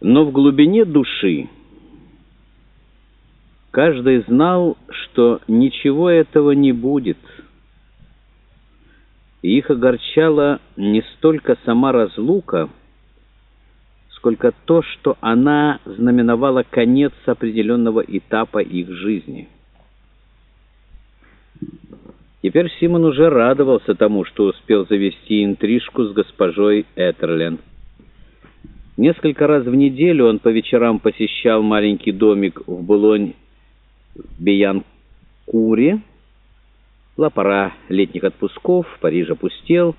Но в глубине души каждый знал, что ничего этого не будет. И их огорчала не столько сама разлука, сколько то, что она знаменовала конец определенного этапа их жизни. Теперь Симон уже радовался тому, что успел завести интрижку с госпожой Этерлен. Несколько раз в неделю он по вечерам посещал маленький домик в Булонь-Биянкуре. Была летних отпусков, Париж опустел.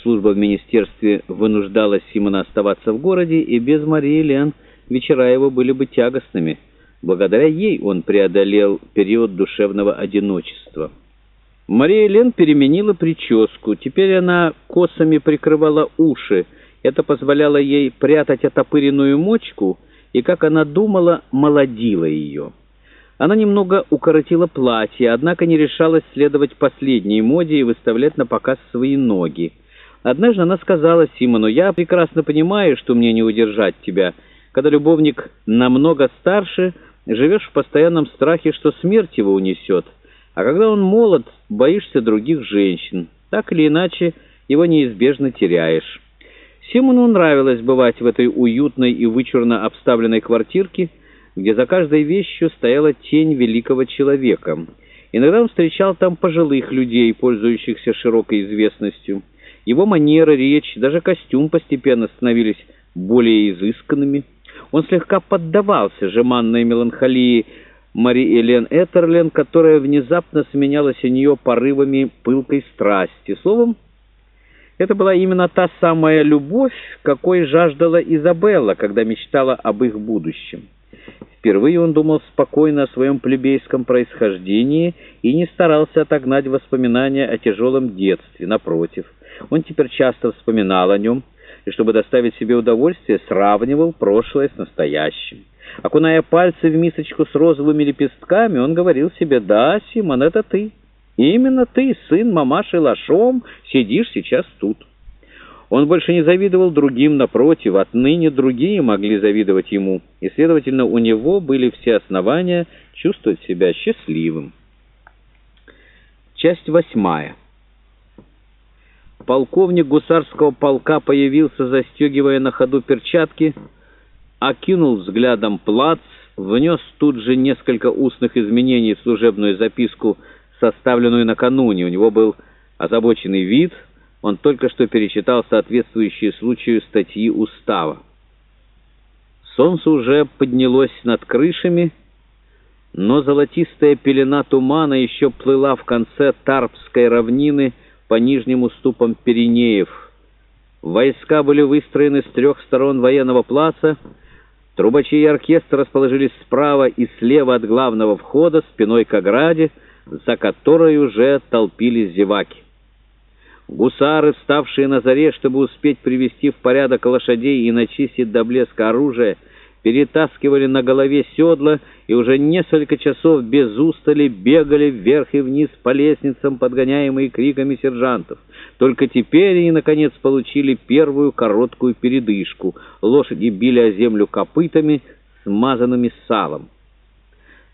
Служба в министерстве вынуждала Симона оставаться в городе, и без Марии Лен вечера его были бы тягостными. Благодаря ей он преодолел период душевного одиночества. Мария Лен переменила прическу. Теперь она косами прикрывала уши, это позволяло ей прятать отопыренную мочку и, как она думала, молодила ее. Она немного укоротила платье, однако не решалась следовать последней моде и выставлять на показ свои ноги. Однажды она сказала Симону, «Я прекрасно понимаю, что мне не удержать тебя. Когда любовник намного старше, живешь в постоянном страхе, что смерть его унесет. А когда он молод, боишься других женщин. Так или иначе, его неизбежно теряешь». Симону нравилось бывать в этой уютной и вычурно обставленной квартирке, где за каждой вещью стояла тень великого человека. Иногда он встречал там пожилых людей, пользующихся широкой известностью. Его манера, речь, даже костюм постепенно становились более изысканными. Он слегка поддавался жеманной меланхолии Мари Элен Этерлен, которая внезапно сменялась у нее порывами пылкой страсти. Словом, это была именно та самая любовь, какой жаждала Изабелла, когда мечтала об их будущем. Впервые он думал спокойно о своем плебейском происхождении и не старался отогнать воспоминания о тяжелом детстве. Напротив, он теперь часто вспоминал о нем, и, чтобы доставить себе удовольствие, сравнивал прошлое с настоящим. Окуная пальцы в мисочку с розовыми лепестками, он говорил себе «Да, Симон, это ты». Именно ты, сын мамаши Лашом, сидишь сейчас тут. Он больше не завидовал другим, напротив, отныне другие могли завидовать ему, и, следовательно, у него были все основания чувствовать себя счастливым. Часть восьмая. Полковник гусарского полка появился, застегивая на ходу перчатки, окинул взглядом плац, внес тут же несколько устных изменений в служебную записку составленную накануне. У него был озабоченный вид, он только что перечитал соответствующие случаю статьи устава. Солнце уже поднялось над крышами, но золотистая пелена тумана еще плыла в конце Тарпской равнины по нижним уступам Пиренеев. Войска были выстроены с трех сторон военного плаца, трубачи и оркестр расположились справа и слева от главного входа, спиной к ограде, за которой уже толпились зеваки. Гусары, вставшие на заре, чтобы успеть привести в порядок лошадей и начистить до блеска оружие, перетаскивали на голове седла и уже несколько часов без устали бегали вверх и вниз по лестницам, подгоняемые криками сержантов. Только теперь они, наконец, получили первую короткую передышку. Лошади били о землю копытами, смазанными салом.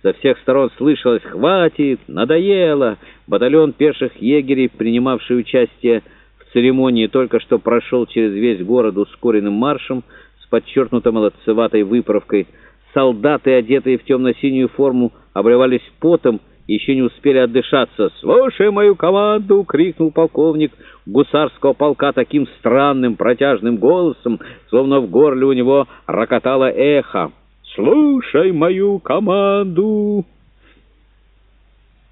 Со всех сторон слышалось «Хватит! Надоело!» Батальон пеших егерей, принимавший участие в церемонии, только что прошел через весь город ускоренным маршем с подчеркнутой молодцеватой выправкой. Солдаты, одетые в темно-синюю форму, обрывались потом еще не успели отдышаться. «Слушай мою команду!» — крикнул полковник гусарского полка таким странным протяжным голосом, словно в горле у него рокотало эхо. «Слушай мою команду!»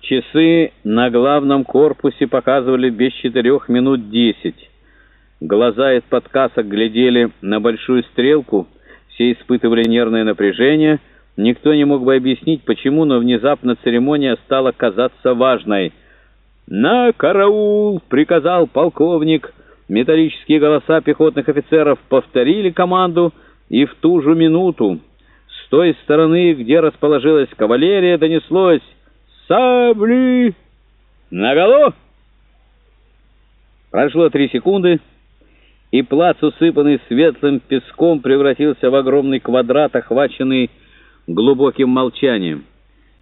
Часы на главном корпусе показывали без четырех минут десять. Глаза из-под касок глядели на большую стрелку, все испытывали нервное напряжение. Никто не мог бы объяснить, почему, но внезапно церемония стала казаться важной. «На караул!» — приказал полковник. Металлические голоса пехотных офицеров повторили команду, и в ту же минуту той стороны, где расположилась кавалерия, донеслось «Сабли! Наголо!» Прошло три секунды, и плац, усыпанный светлым песком, превратился в огромный квадрат, охваченный глубоким молчанием.